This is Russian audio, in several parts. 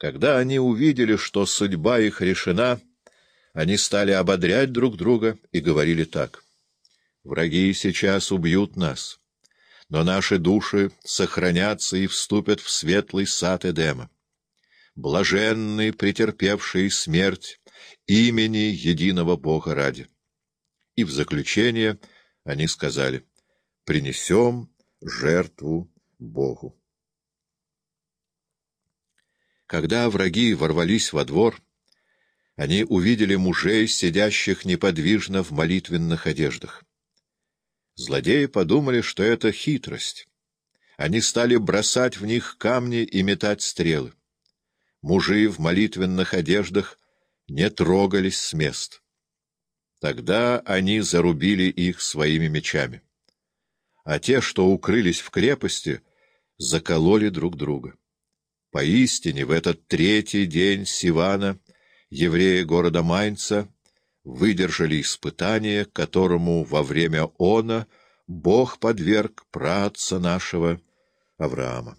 Когда они увидели, что судьба их решена, они стали ободрять друг друга и говорили так. «Враги сейчас убьют нас, но наши души сохранятся и вступят в светлый сад Эдема. Блаженны, претерпевшие смерть, имени единого Бога ради». И в заключение они сказали «Принесем жертву Богу». Когда враги ворвались во двор, они увидели мужей, сидящих неподвижно в молитвенных одеждах. Злодеи подумали, что это хитрость. Они стали бросать в них камни и метать стрелы. Мужи в молитвенных одеждах не трогались с мест. Тогда они зарубили их своими мечами. А те, что укрылись в крепости, закололи друг друга. Поистине, в этот третий день Сивана, евреи города Майнца, выдержали испытание, которому во время она Бог подверг праотца нашего Авраама.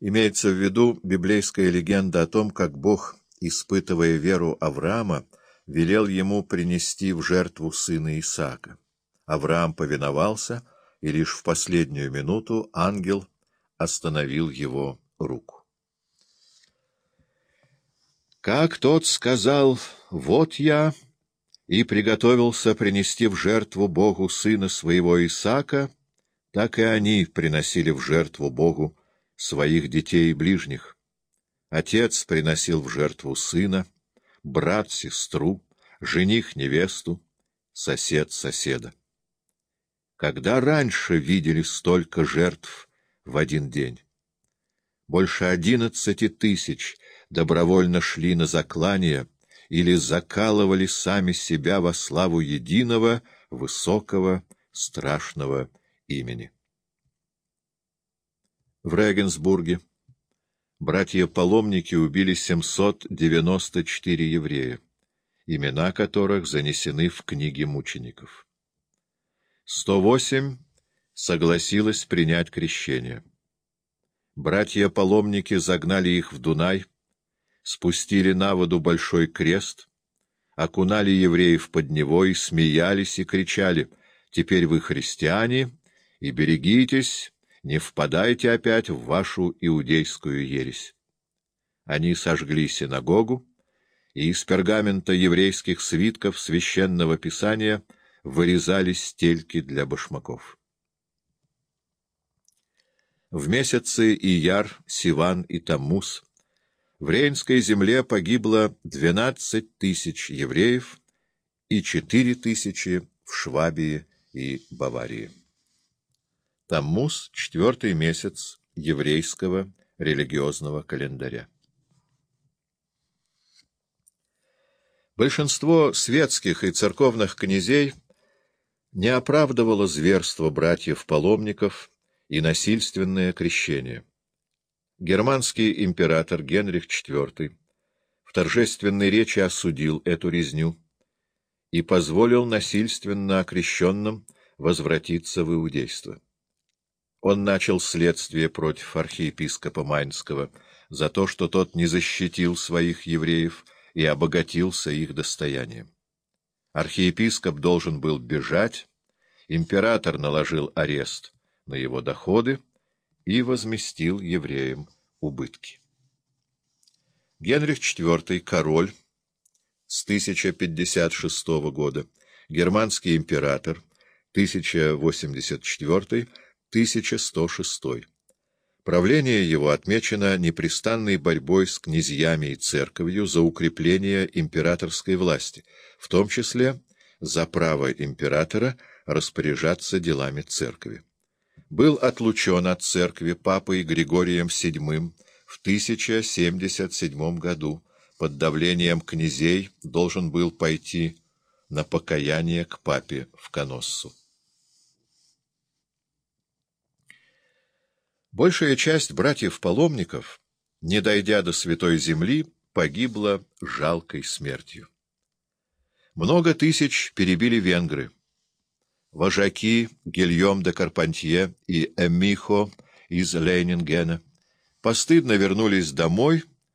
Имеется в виду библейская легенда о том, как Бог, испытывая веру Авраама, велел ему принести в жертву сына Исаака. Авраам повиновался, и лишь в последнюю минуту ангел остановил его руку. Как тот сказал «Вот я» и приготовился принести в жертву Богу сына своего Исаака, так и они приносили в жертву Богу своих детей и ближних. Отец приносил в жертву сына, брат — сестру, жених — невесту, сосед — соседа. Когда раньше видели столько жертв в один день. Больше одиннадцати тысяч добровольно шли на заклание или закалывали сами себя во славу единого, высокого, страшного имени. В Регенсбурге братья-паломники убили 794 еврея, имена которых занесены в книги мучеников. 108 согласилась принять крещение. Братья-паломники загнали их в Дунай, спустили на воду большой крест, окунали евреев под него и смеялись и кричали «Теперь вы христиане, и берегитесь, не впадайте опять в вашу иудейскую ересь». Они сожгли синагогу, и из пергамента еврейских свитков священного писания вырезали стельки для башмаков. В месяцы Ияр, Сиван и Таммус в Рейнской земле погибло 12 тысяч евреев и 4 тысячи в Швабии и Баварии. Таммус — четвертый месяц еврейского религиозного календаря. Большинство светских и церковных князей не оправдывало зверство братьев-паломников и насильственное крещение. Германский император Генрих IV в торжественной речи осудил эту резню и позволил насильственно окрещенным возвратиться в иудейство. Он начал следствие против архиепископа Майнского за то, что тот не защитил своих евреев и обогатился их достоянием. Архиепископ должен был бежать, император наложил арест на его доходы и возместил евреям убытки. Генрих IV, король, с 1056 года, германский император, 1084-1106. Правление его отмечено непрестанной борьбой с князьями и церковью за укрепление императорской власти, в том числе за право императора распоряжаться делами церкви был отлучен от церкви папой Григорием VII в 1077 году. Под давлением князей должен был пойти на покаяние к папе в Коноссу. Большая часть братьев-паломников, не дойдя до Святой Земли, погибла жалкой смертью. Много тысяч перебили венгры вожаки Гильем де Карпантье и Эмихо из Лейнингена, постыдно вернулись домой